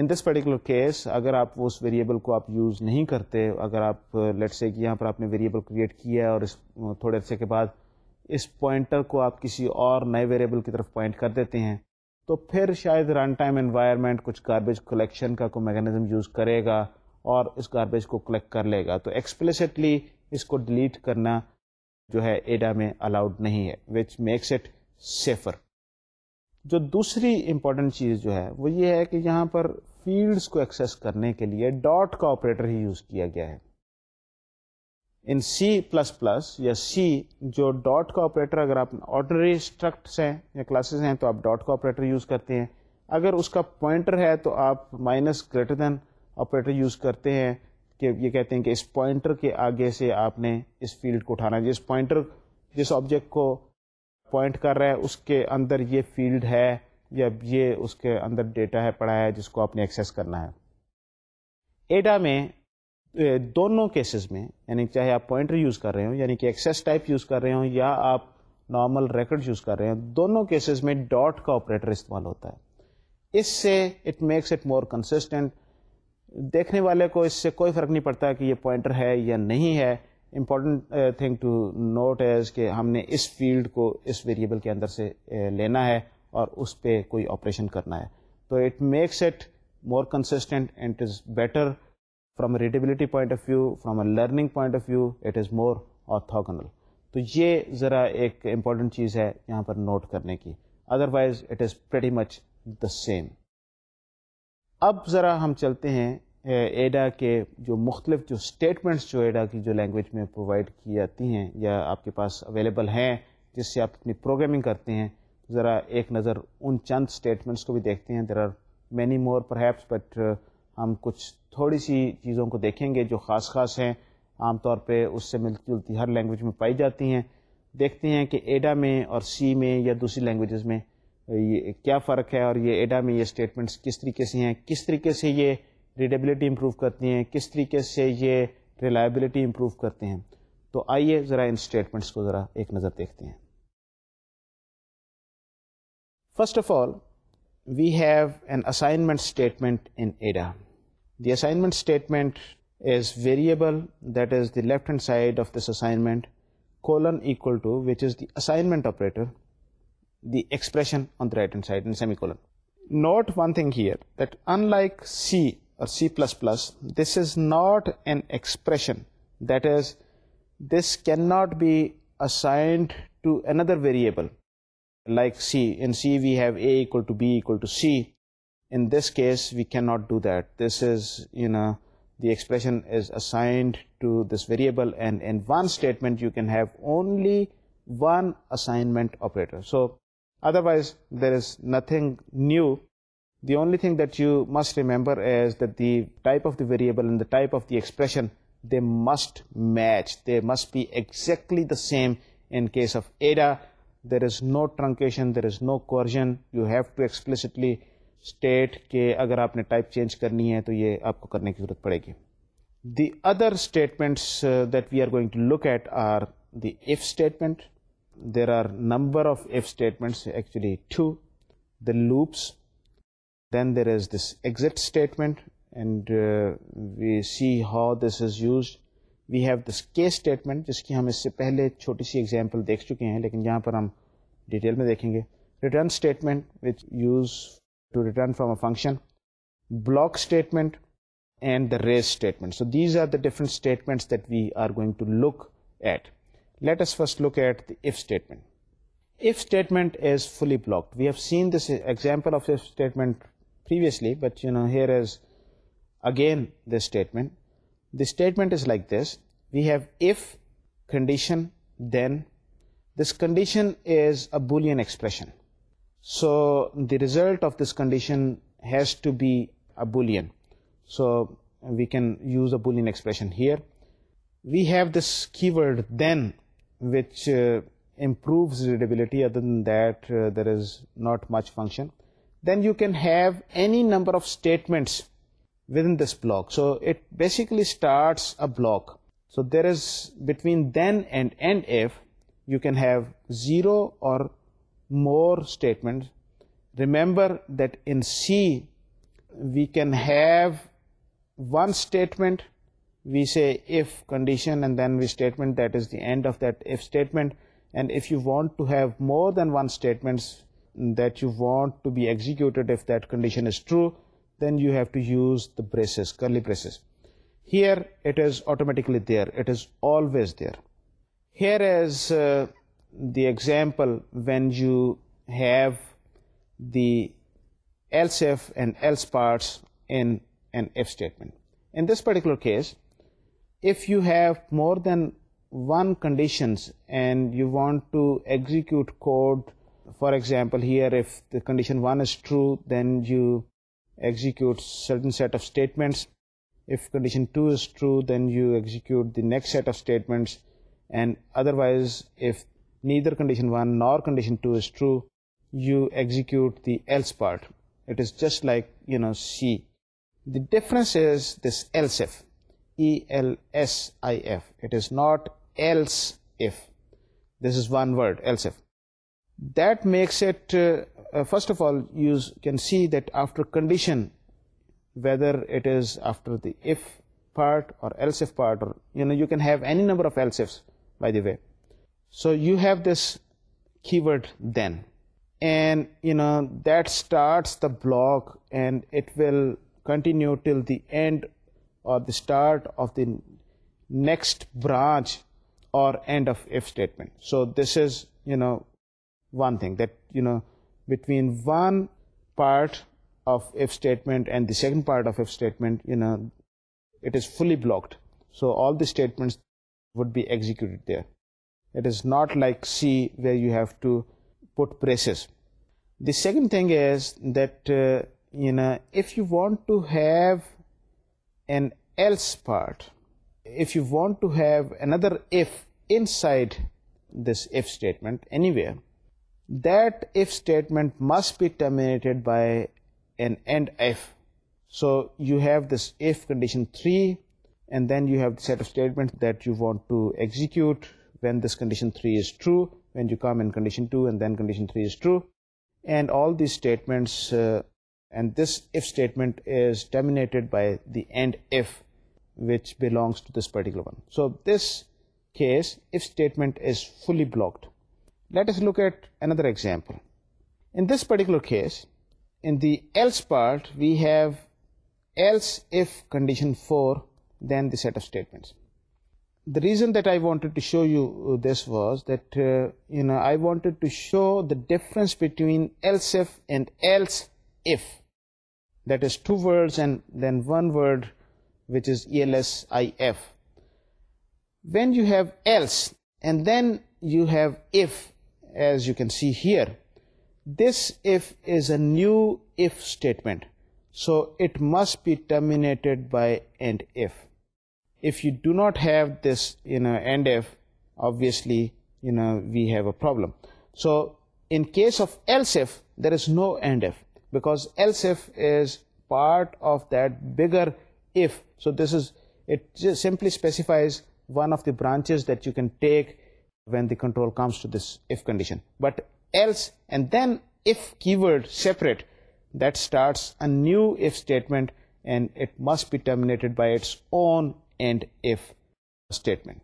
in this particular case اگر آپ اس ویریبل کو آپ یوز نہیں کرتے اگر آپ لیٹ uh, سے یہاں پر آپ نے ویریبل کریٹ کیا ہے اور اس uh, تھوڑے عرصے کے بعد اس پوائنٹر کو آپ کسی اور نئے ویریبل کی طرف پوائنٹ کر دیتے ہیں تو پھر شاید رن ٹائم انوائرمنٹ کچھ گاربیج کلیکشن کا کوئی میکینزم یوز کرے گا اور اس گاربیج کو کلیکٹ کر لے گا تو ایکسپلسٹلی اس کو ڈیلیٹ کرنا جو ہے ایڈا میں الاؤڈ نہیں ہے وچ میکس اٹ سیفر جو دوسری امپورٹنٹ چیز جو ہے وہ یہ ہے کہ یہاں پر فیلڈس کو ایکسیس کرنے کے لیے ڈاٹ کا آپریٹر ہی یوز کیا گیا ہے ان سی پلس پلس یا سی جو ڈاٹ کا آپریٹر اگر آپ آرڈنری اسٹرکٹس ہیں یا کلاسز ہیں تو آپ ڈاٹ کا آپریٹر یوز کرتے ہیں اگر اس کا پوائنٹر ہے تو آپ minus greater than operator use کرتے ہیں کہ یہ کہتے ہیں کہ اس پوائنٹر کے آگے سے آپ نے اس فیلڈ کو اٹھانا جس پوائنٹر جس آبجیکٹ کو پوائنٹ کر رہا ہے اس کے اندر یہ فیلڈ ہے یا یہ اس کے اندر ڈیٹا ہے پڑھا ہے جس کو آپ نے ایکسیس کرنا ہے ایڈا میں دونوں کیسز میں یعنی چاہے آپ پوائنٹر یوز کر رہے ہوں یعنی کہ ایکسیس ٹائپ یوز کر رہے ہوں یا آپ نارمل ریکڈ یوز کر رہے ہوں دونوں کیسز میں ڈاٹ کا آپریٹر استعمال ہوتا ہے اس سے it makes it more consistent دیکھنے والے کو اس سے کوئی فرق نہیں پڑتا کہ یہ پوائنٹر ہے یا نہیں ہے important thing to note is کہ ہم نے اس فیلڈ کو اس ویریبل کے اندر سے لینا ہے اور اس پہ کوئی آپریشن کرنا ہے تو it makes it more consistent and is better from readability point of view from a learning point of view it is more orthogonal تو یہ ذرا ایک امپورٹنٹ چیز ہے یہاں پر نوٹ کرنے کی otherwise it is very much the same اب ذرا ہم چلتے ہیں ایڈا کے جو مختلف جو اسٹیٹمنٹس جو ایڈا کی جو لینگویج میں پرووائڈ کی جاتی ہیں یا آپ کے پاس اویلیبل ہیں جس سے آپ اپنی پروگرامنگ کرتے ہیں ذرا ایک نظر ان چند اسٹیٹمنٹس کو بھی دیکھتے ہیں there are many more perhaps but ہم کچھ تھوڑی سی چیزوں کو دیکھیں گے جو خاص خاص ہیں عام طور پہ اس سے ملتی جلتی ہر لینگویج میں پائی جاتی ہیں دیکھتے ہیں کہ ایڈا میں اور سی میں یا دوسری لینگویجز میں یہ کیا فرق ہے اور یہ ایڈا میں یہ اسٹیٹمنٹس کس طریقے سے ہیں کس طریقے سے یہ ریڈیبلٹی امپروو کرتی ہیں کس طریقے سے یہ ریلائبلٹی امپروو کرتے ہیں تو آئیے ذرا ان اسٹیٹمنٹس کو ذرا ایک نظر دیکھتے ہیں first of all we have an assignment statement in Ada The assignment statement is variable that is the left hand side of this assignment colon equal to, which is the assignment operator, the expression on the right hand side, and semicolon. Note one thing here, that unlike C or C++, this is not an expression. That is, this cannot be assigned to another variable. Like C, in C we have a equal to b equal to c, in this case, we cannot do that. This is, the expression is assigned to this variable, and in one statement you can have only one assignment operator. So otherwise there is nothing new. The only thing that you must remember is that the type of the variable and the type of the expression, they must match. They must be exactly the same. In case of Ada, there is no truncation, there is no coercion. You have to explicitly state کے اگر آپ نے type change کرنی ہے تو یہ آپ کو کرنے کی ضرورت پڑے گی the other statements that we are going to look at are the if statement there are number of if statements actually to the loops then there is this exit statement and we see how this is use we have this case statement جس کی ہم اس سے پہلے چھوٹی سی example دیکھ چکے ہیں لیکن یہاں پر ہم ڈیٹیل میں دیکھیں گے return statement which use to return from a function, block statement, and the raise statement. So these are the different statements that we are going to look at. Let us first look at the if statement. If statement is fully blocked. We have seen this example of if statement previously, but here is again this statement. The statement is like this. We have if, condition, then. This condition is a Boolean expression. So the result of this condition has to be a Boolean. So we can use a Boolean expression here. We have this keyword then, which uh, improves readability. Other than that, uh, there is not much function. Then you can have any number of statements within this block. So it basically starts a block. So there is between then and if, you can have 0 or more statements. Remember that in C, we can have one statement. We say if condition and then we statement, that is the end of that if statement. And if you want to have more than one statements that you want to be executed if that condition is true, then you have to use the braces, curly braces. Here it is automatically there, it is always there. Here is uh, the example when you have the else if and else parts in an if statement. In this particular case, if you have more than one conditions and you want to execute code, for example here if the condition 1 is true, then you execute certain set of statements. If condition 2 is true, then you execute the next set of statements, and otherwise if neither condition one nor conditions this elsif E L S I F it is not L this is one word elsif takes it first of all can see that after condition whether it is after that اور way So you have this keyword then, and that starts the block, and it will continue till the end or the start of the next branch or end of if statement. So this is one thing that between one part of if statement and the second part of if statement, it is fully blocked. So all the statements would be executed there. It is not like C where you have to put braces. The second thing is that uh, if you want to have an else part, if you want to have another if inside this if statement anywhere, that if statement must be terminated by an end if. So you have this if condition 3, and then you have the set of statements that you want to execute when this condition three is true and all the statement by the belongs blocked look at اندر four then the set of statement The reason that I wanted to show you uh, this was that, uh, I wanted to show the difference between else if and else if. That is two words and then one word, which is ELSIF. When you have else and then you have if, as you can see here, this if is a new if statement. So it must be terminated by and if. If you do not have this, end if, obviously, we have a problem. So in case of else if, there is no end if, because else if is part of that bigger if. So this is, it just simply specifies one of the branches that you can take when the control comes to this if condition. But else and then if keyword separate, that starts a new if statement, and it must be terminated by its own end if statement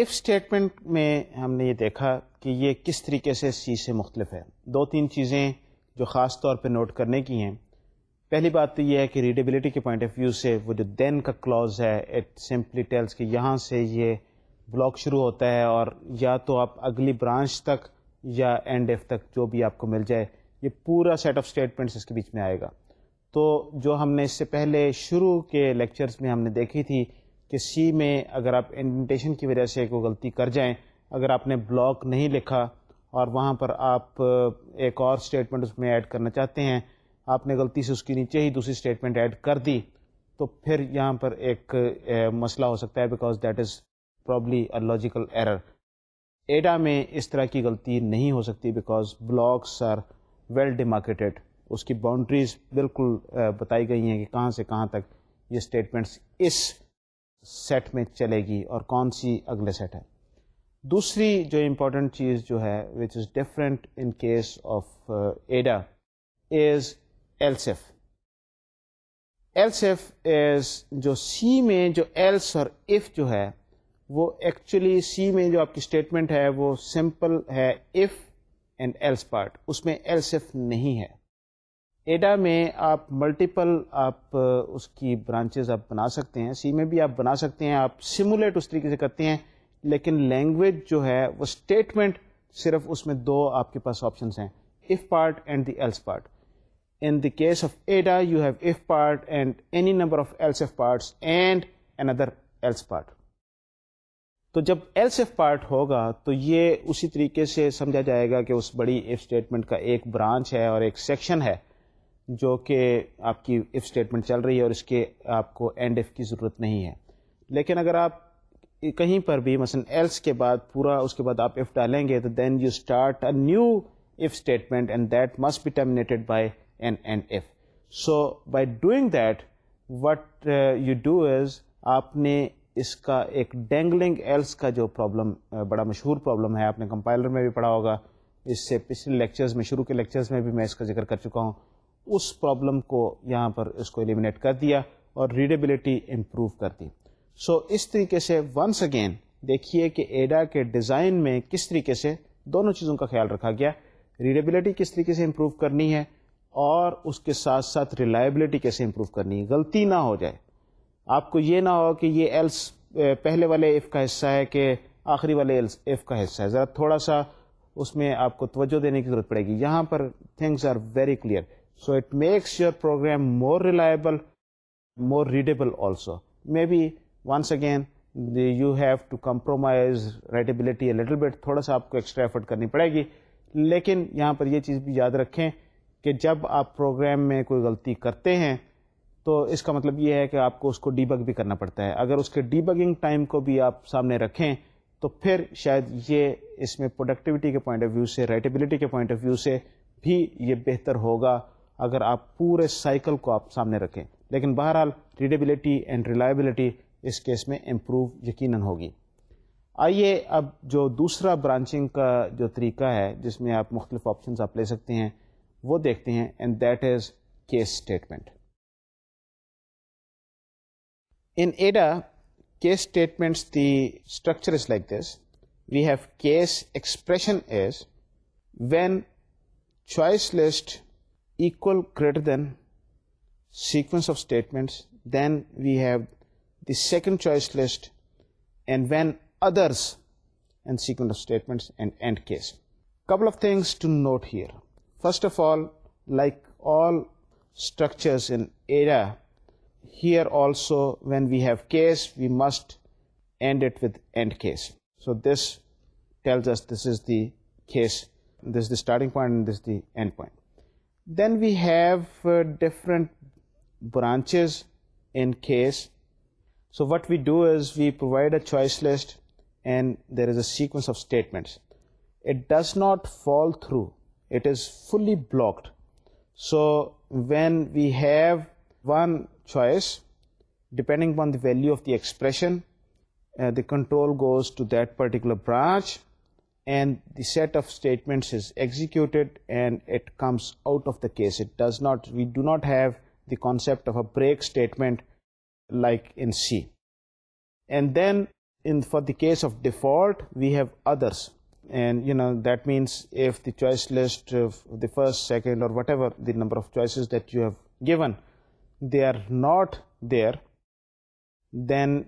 if statement میں ہم نے یہ دیکھا کہ یہ کس طریقے سے سی سے مختلف ہے دو تین چیزیں جو خاص طور پہ نوٹ کرنے کی ہیں پہلی بات تو یہ ہے کہ ریڈیبلٹی کے پوائنٹ آف ویو سے وہ جو دین کا کلوز ہے ایٹ ٹیلس کہ یہاں سے یہ بلاک شروع ہوتا ہے اور یا تو آپ اگلی برانچ تک یا اینڈ ایف تک جو بھی آپ کو مل جائے یہ پورا سیٹ آف اسٹیٹمنٹس اس کے بیچ میں آئے گا تو جو ہم نے اس سے پہلے شروع کے لیکچرز میں ہم نے دیکھی تھی کہ سی میں اگر آپ انڈنٹیشن کی وجہ سے کوئی غلطی کر جائیں اگر آپ نے بلاک نہیں لکھا اور وہاں پر آپ ایک اور اسٹیٹمنٹ اس میں ایڈ کرنا چاہتے ہیں آپ نے غلطی سے اس کے نیچے ہی دوسری اسٹیٹمنٹ ایڈ کر دی تو پھر یہاں پر ایک مسئلہ ہو سکتا ہے because that is probably a logical error Ada میں اس طرح کی غلطی نہیں ہو سکتی because blocks are well demarcated اس کی باؤنڈریز بالکل بتائی گئی ہیں کہ کہاں سے کہاں تک یہ اسٹیٹمنٹس اس سیٹ میں چلے گی اور کون سی اگلے سیٹ ہے دوسری جو امپورٹنٹ چیز جو ہے which is different in case of Ada is elsif elsif as جو سی میں جو ایلس اور ایف جو ہے وہ ایکچولی سی میں جو آپ کی اسٹیٹمنٹ ہے وہ سمپل ہے ایف اینڈ ایلس پارٹ اس میں ایل سیف e نہیں ہے ایڈا میں آپ ملٹیپل آپ اس کی برانچز آپ بنا سکتے ہیں سی میں بھی آپ بنا سکتے ہیں آپ سمولیٹ اس طریقے سے کرتے ہیں لیکن لینگویج جو ہے وہ اسٹیٹمنٹ صرف اس میں دو آپ کے پاس آپشنس ہیں if part and the else part in the case of Ada you have if part and any number of else if parts and N other else part تو جب ایلس ایف پارٹ ہوگا تو یہ اسی طریقے سے سمجھا جائے گا کہ اس بڑی اسٹیٹمنٹ کا ایک برانچ ہے اور ایک سیکشن ہے جو کہ آپ کی ایف اسٹیٹمنٹ چل رہی ہے اور اس کے آپ کو اینڈ ایف کی ضرورت نہیں ہے لیکن اگر آپ کہیں پر بھی مثلاً ایلس کے بعد پورا اس کے بعد آپ ایف ڈالیں گے تو then you start a new if statement and that must be terminated by an end if so by doing that what you do is آپ نے اس کا ایک ڈینگلنگ ایلس کا جو پرابلم بڑا مشہور پرابلم ہے آپ نے کمپائلر میں بھی پڑھا ہوگا اس سے پچھلے لیکچرز میں شروع کے لیکچرز میں بھی میں اس کا ذکر کر چکا ہوں اس پرابلم کو یہاں پر اس کو ایلیمنیٹ کر دیا اور ریڈیبلٹی امپروو کر دی سو so, اس طریقے سے ونس اگین دیکھیے کہ ایڈا کے ڈیزائن میں کس طریقے سے دونوں چیزوں کا خیال رکھا گیا ریڈیبلٹی کس طریقے سے امپروو کرنی ہے اور اس کے ساتھ ساتھ ریلائبلٹی کیسے امپروو کرنی ہے غلطی نہ ہو جائے آپ کو یہ نہ ہو کہ یہ ایلس پہلے والے ایف کا حصہ ہے کہ آخری والے ایلس ایف کا حصہ ہے ذرا تھوڑا سا اس میں آپ کو توجہ دینے کی ضرورت پڑے گی یہاں پر things are very clear so it makes your program more reliable more readable also may be once again you have to compromise writability little bit تھوڑا سا آپ کو ایکسٹرا ایفرٹ کرنی پڑے گی لیکن یہاں پر یہ چیز بھی یاد رکھیں کہ جب آپ پروگرام میں کوئی غلطی کرتے ہیں تو اس کا مطلب یہ ہے کہ آپ کو اس کو ڈیبگ بھی کرنا پڑتا ہے اگر اس کے ڈیبگنگ ٹائم کو بھی آپ سامنے رکھیں تو پھر شاید یہ اس میں پروڈکٹیوٹی کے پوائنٹ آف ویو سے رائٹیبلٹی کے پوائنٹ آف ویو سے بھی یہ بہتر ہوگا اگر آپ پورے سائیکل کو آپ سامنے رکھیں لیکن بہرحال ریڈیبلٹی اینڈ ریلائبلٹی اس کیس میں امپروو یقیناً ہوگی آئیے اب جو دوسرا برانچنگ کا جو طریقہ ہے جس میں آپ مختلف آپشنس آپ لے سکتے ہیں وہ دیکھتے ہیں and that is case statement in Ada case statements the structure is like this we have case expression is when choice list equal greater than sequence of statements, then we have the second choice list, and when others, and sequence of statements, and end case. Couple of things to note here. First of all, like all structures in ADA, here also when we have case, we must end it with end case. So this tells us this is the case, this is the starting point, and this is the end point. Then we have uh, different branches in case. So what we do is we provide a choice list and there is a sequence of statements. It does not fall through, it is fully blocked. So when we have one choice, depending upon the value of the expression, uh, the control goes to that particular branch and the set of statements is executed and it comes out of the case. It does not, we do not have the concept of a break statement like in C. And then for the case of default, we have others. And that means if the choice list of the first, second, or whatever the number of choices that you have given, they are not there, then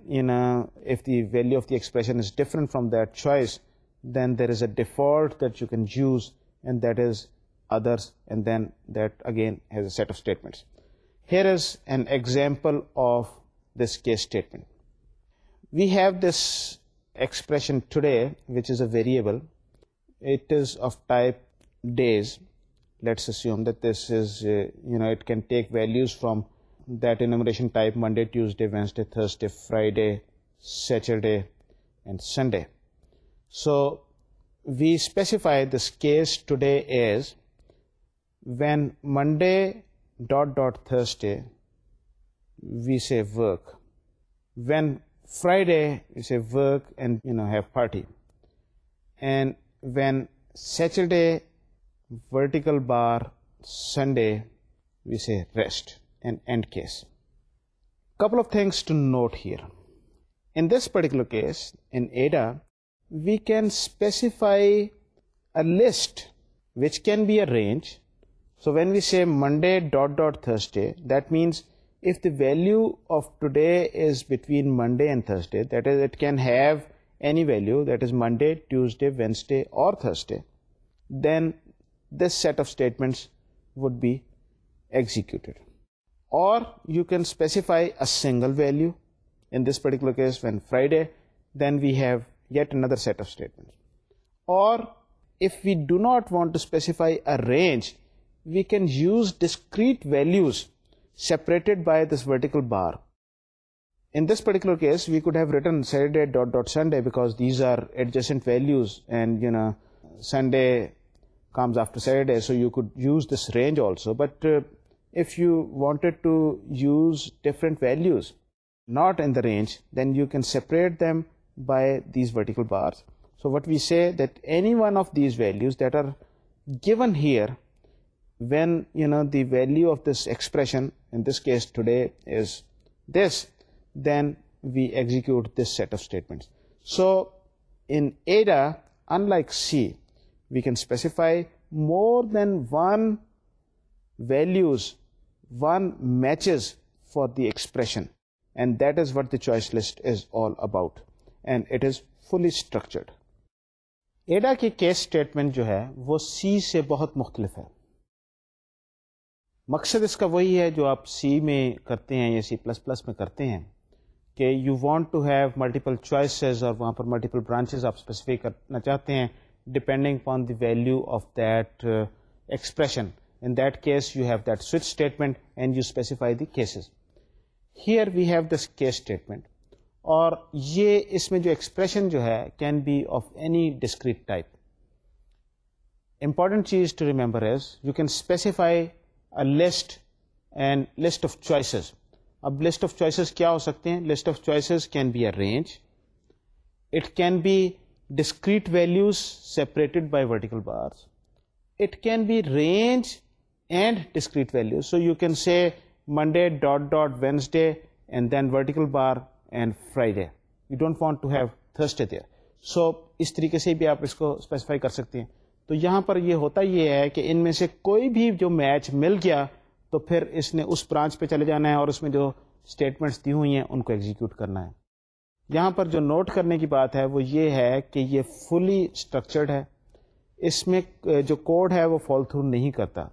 if the value of the expression is different from that choice, then there is a default that you can use, and that is others, and then that again has a set of statements. Here is an example of this case statement. We have this expression today, which is a variable. It is of type days. Let's assume that this is, uh, it can take values from that enumeration type: Monday, Tuesday, Wednesday, Thursday, Friday, Saturday, and Sunday. So we specify this case today is when Monday dot dot Thursday we say work when Friday we say work and you know have party and when Saturday vertical bar Sunday we say rest and and case couple of things to note here in this particular case in Ada we can specify list which can be arrange so when we see Monday dot dot Thursday that means if the value of today is between Monday and Thursday that is it can have any value that is Monday Tuesday Wednesday or Thursday then this set of statement would be ایگزیک or you can specify a single value in this particular case when Friday then we have another set of statement or if we do not want to specify a range we can use discrete values separated by this vertical bar in this particulars we would have ریٹنڈے comes afters range also but if you wanted to use different values not in range then you can separate them by these vertical bars. So what we say that any one of these values that are given here, when the value of this expression, in this case today, is this, then we execute this set of statements. So in Ada, unlike C, we can specify more than one values, one matches for the expression, and that is what the choice list is all about. And it is fully structured Ada کی case statement جو ہے وہ سی سے بہت مختلف ہے مقصد اس کا وہی ہے جو آپ سی میں کرتے ہیں یا سی پلس پلس میں کرتے ہیں کہ you want to have multiple choices اور وہاں پر ملٹیپل برانچز آپ اسپیسیفائی کرنا چاہتے ہیں depending upon the value of that expression in that case you have that switch statement and you specify the cases here we have this case statement اور یہ اس میں جو ایکسپریشن جو ہے can be of any discrete type important چیز to remember is you can specify a list and list of choices اب list of choices کیا ہو سکتے ہیں list of choices can be a range it can be discrete values separated by vertical bars it can be range and discrete values so you can say Monday dot dot Wednesday and then vertical bar and Friday you don't want to have Thursday there so اس طریقے سے بھی آپ اس کو specify کر سکتے ہیں تو یہاں پر یہ ہوتا یہ ہے کہ ان میں سے کوئی بھی جو میچ مل گیا تو پھر اس نے اس برانچ پہ چلے جانا ہے اور اس میں جو اسٹیٹمنٹس دی ہوئی ہیں ان کو ایگزیکیوٹ کرنا ہے یہاں پر جو نوٹ کرنے کی بات ہے وہ یہ ہے کہ یہ فلی اسٹرکچرڈ ہے اس میں جو کوڈ ہے وہ فال تھرو نہیں کرتا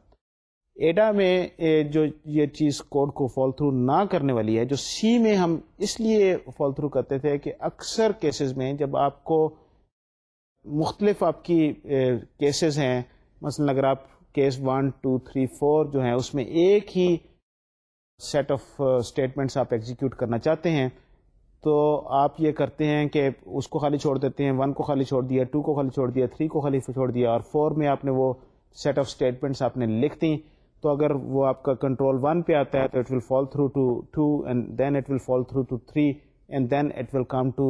ایڈا میں جو یہ چیز کوڈ کو فال تھرو نہ کرنے والی ہے جو سی میں ہم اس لیے فال تھرو کرتے تھے کہ اکثر کیسز میں جب آپ کو مختلف آپ کی کیسز ہیں مثلا اگر آپ case one two three four جو ہیں اس میں ایک ہی سیٹ آف اسٹیٹمنٹس آپ ایگزیکیوٹ کرنا چاہتے ہیں تو آپ یہ کرتے ہیں کہ اس کو خالی چھوڑ دیتے ہیں ون کو خالی چھوڑ دیا ٹو کو خالی چھوڑ دیا تھری کو خالی چھوڑ دیا اور فور میں آپ نے وہ سیٹ آف اسٹیٹمنٹس آپ نے لکھ دیں تو اگر وہ آپ کا کنٹرول ون پہ آتا ہے تو it will fall through to two and then it will fall through to three and then it will come to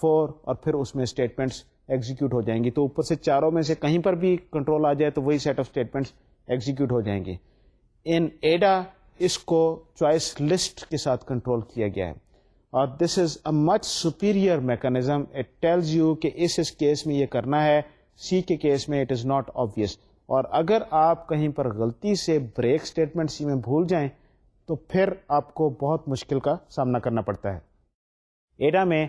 four اور پھر اس میں اسٹیٹمنٹس ایگزیکیوٹ ہو جائیں گی تو اوپر سے چاروں میں سے کہیں پر بھی کنٹرول آ جائے تو وہی سیٹ آف اسٹیٹمنٹس ایگزیکیوٹ ہو جائیں گے ان ایڈا اس کو چوائس لسٹ کے ساتھ کنٹرول کیا گیا ہے اور this is a much superior mechanism it tells you کہ اس اس کیس میں یہ کرنا ہے سی کے کیس میں اٹ از ناٹ آبویس اور اگر آپ کہیں پر غلطی سے بریک اسٹیٹمنٹ سی میں بھول جائیں تو پھر آپ کو بہت مشکل کا سامنا کرنا پڑتا ہے ایڈا میں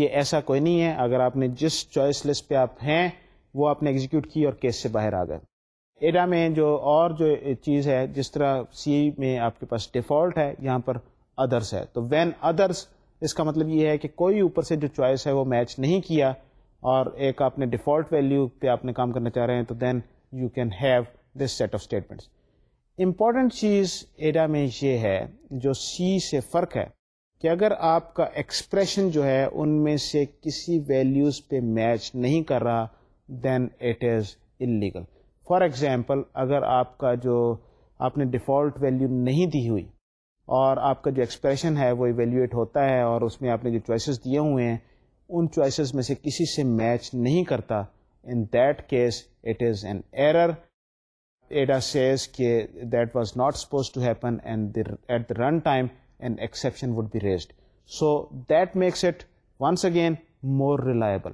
یہ ایسا کوئی نہیں ہے اگر آپ نے جس چوائس لسٹ پہ آپ ہیں وہ آپ نے ایگزیکیوٹ کی اور کیس سے باہر آ گئے ایڈا میں جو اور جو چیز ہے جس طرح سی میں آپ کے پاس ڈیفالٹ ہے یہاں پر ادرس ہے تو وین ادرس اس کا مطلب یہ ہے کہ کوئی اوپر سے جو چوائس ہے وہ میچ نہیں کیا اور ایک آپ نے ڈیفالٹ ویلیو پہ آپ نے کام کرنا چاہ رہے ہیں تو then you can have this set of statements important چیز ایڈا میں یہ ہے جو سی سے فرق ہے کہ اگر آپ کا ایکسپریشن جو ہے ان میں سے کسی ویلیوز پہ میچ نہیں کر رہا then it is illegal for example اگر آپ کا جو آپ نے ڈیفالٹ ویلیو نہیں دی ہوئی اور آپ کا جو ایکسپریشن ہے وہ ایویلیویٹ ہوتا ہے اور اس میں آپ نے جو چوائسیز دیے ہوئے ہیں ان چوائسیز میں سے کسی سے میچ نہیں کرتا in that case it is an error Ada says کہ that was not suppose to happen N at the run time an exception would be raised so that makes it once again more reliable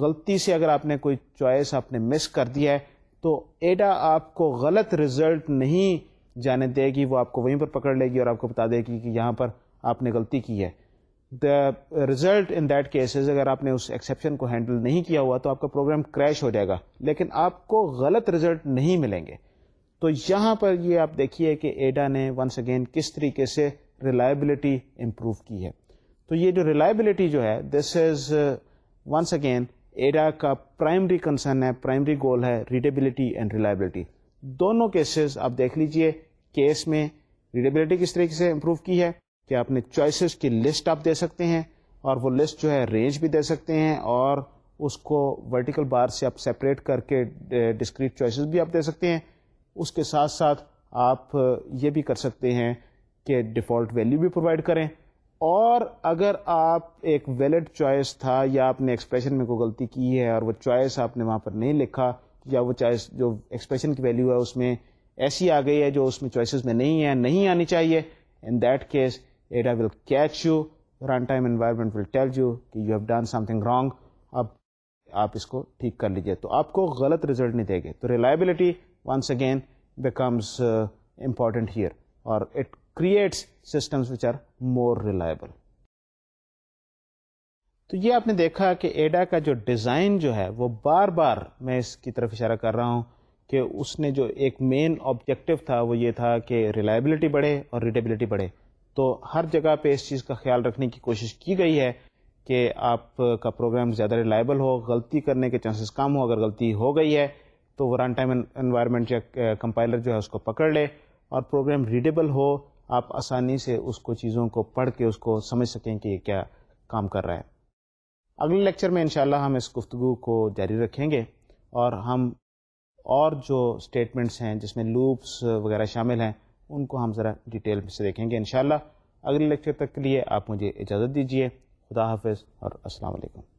غلطی سے اگر آپ نے کوئی choice آپ نے مس کر دیا ہے تو ایڈا آپ کو غلط رزلٹ نہیں جانے دے گی وہ آپ کو وہیں پر پکڑ لے گی اور آپ کو بتا دے گی کہ یہاں پر آپ نے غلطی کی ہے the result in that cases اگر آپ نے اس ایکسیپشن کو ہینڈل نہیں کیا ہوا تو آپ کا پروگرام کریش ہو جائے گا لیکن آپ کو غلط ریزلٹ نہیں ملیں گے تو یہاں پر یہ آپ دیکھیے کہ ایڈا نے ونس اگین کس طریقے سے ریلائبلٹی امپروو کی ہے تو یہ جو ریلائبلٹی جو ہے this is once again Ada کا پرائمری کنسرن ہے پرائمری گول ہے ریڈیبلٹی اینڈ ریلائبلٹی دونوں کیسز آپ دیکھ لیجئے کیس میں ریڈیبلٹی کس طریقے سے امپروو کی ہے کہ اپنے چوائسیز کی لسٹ آپ دے سکتے ہیں اور وہ لسٹ جو ہے رینج بھی دے سکتے ہیں اور اس کو ورٹیکل بار سے آپ سپریٹ کر کے ڈسکریٹ چوائسیز بھی آپ دے سکتے ہیں اس کے ساتھ ساتھ آپ یہ بھی کر سکتے ہیں کہ ڈیفالٹ ویلیو بھی پرووائڈ کریں اور اگر آپ ایک ویلڈ چوائس تھا یا آپ نے ایکسپریشن میں کوئی غلطی کی ہے اور وہ چوائس آپ نے وہاں پر نہیں لکھا یا وہ چوائس جو ایکسپریشن کی ویلیو ہے اس میں ایسی آ گئی ہے جو اس میں چوائسیز میں نہیں ہے نہیں آنی چاہیے in that case Ada will catch you run time environment will tell you کہ you have done something wrong اب آپ اس کو ٹھیک کر لیجیے تو آپ کو غلط ریزلٹ نہیں دے گے تو reliability once again becomes important here اور it creates systems which are more reliable تو یہ آپ نے دیکھا کہ ایڈا کا جو ڈیزائن جو ہے وہ بار بار میں اس کی طرف اشارہ کر رہا ہوں کہ اس نے جو ایک مین آبجیکٹو تھا وہ یہ تھا کہ ریلائبلٹی بڑھے اور ریڈیبلٹی بڑھے تو ہر جگہ پہ اس چیز کا خیال رکھنے کی کوشش کی گئی ہے کہ آپ کا پروگرام زیادہ ریلائبل ہو غلطی کرنے کے چانسز کم ہو اگر غلطی ہو گئی ہے تو وہ رن ٹائم انوائرمنٹ یا کمپائلر جو ہے اس کو پکڑ لے اور پروگرام ریڈیبل ہو آپ آسانی سے اس کو چیزوں کو پڑھ کے اس کو سمجھ سکیں کہ یہ کیا کام کر رہا ہے اگلے لیکچر میں انشاءاللہ ہم اس گفتگو کو جاری رکھیں گے اور ہم اور جو اسٹیٹمنٹس ہیں جس میں لوپس وغیرہ شامل ہیں ان کو ہم ذرا ڈیٹیل سے دیکھیں گے انشاءاللہ اگلے لیکچر تک کے لیے آپ مجھے اجازت دیجیے خدا حافظ اور السلام علیکم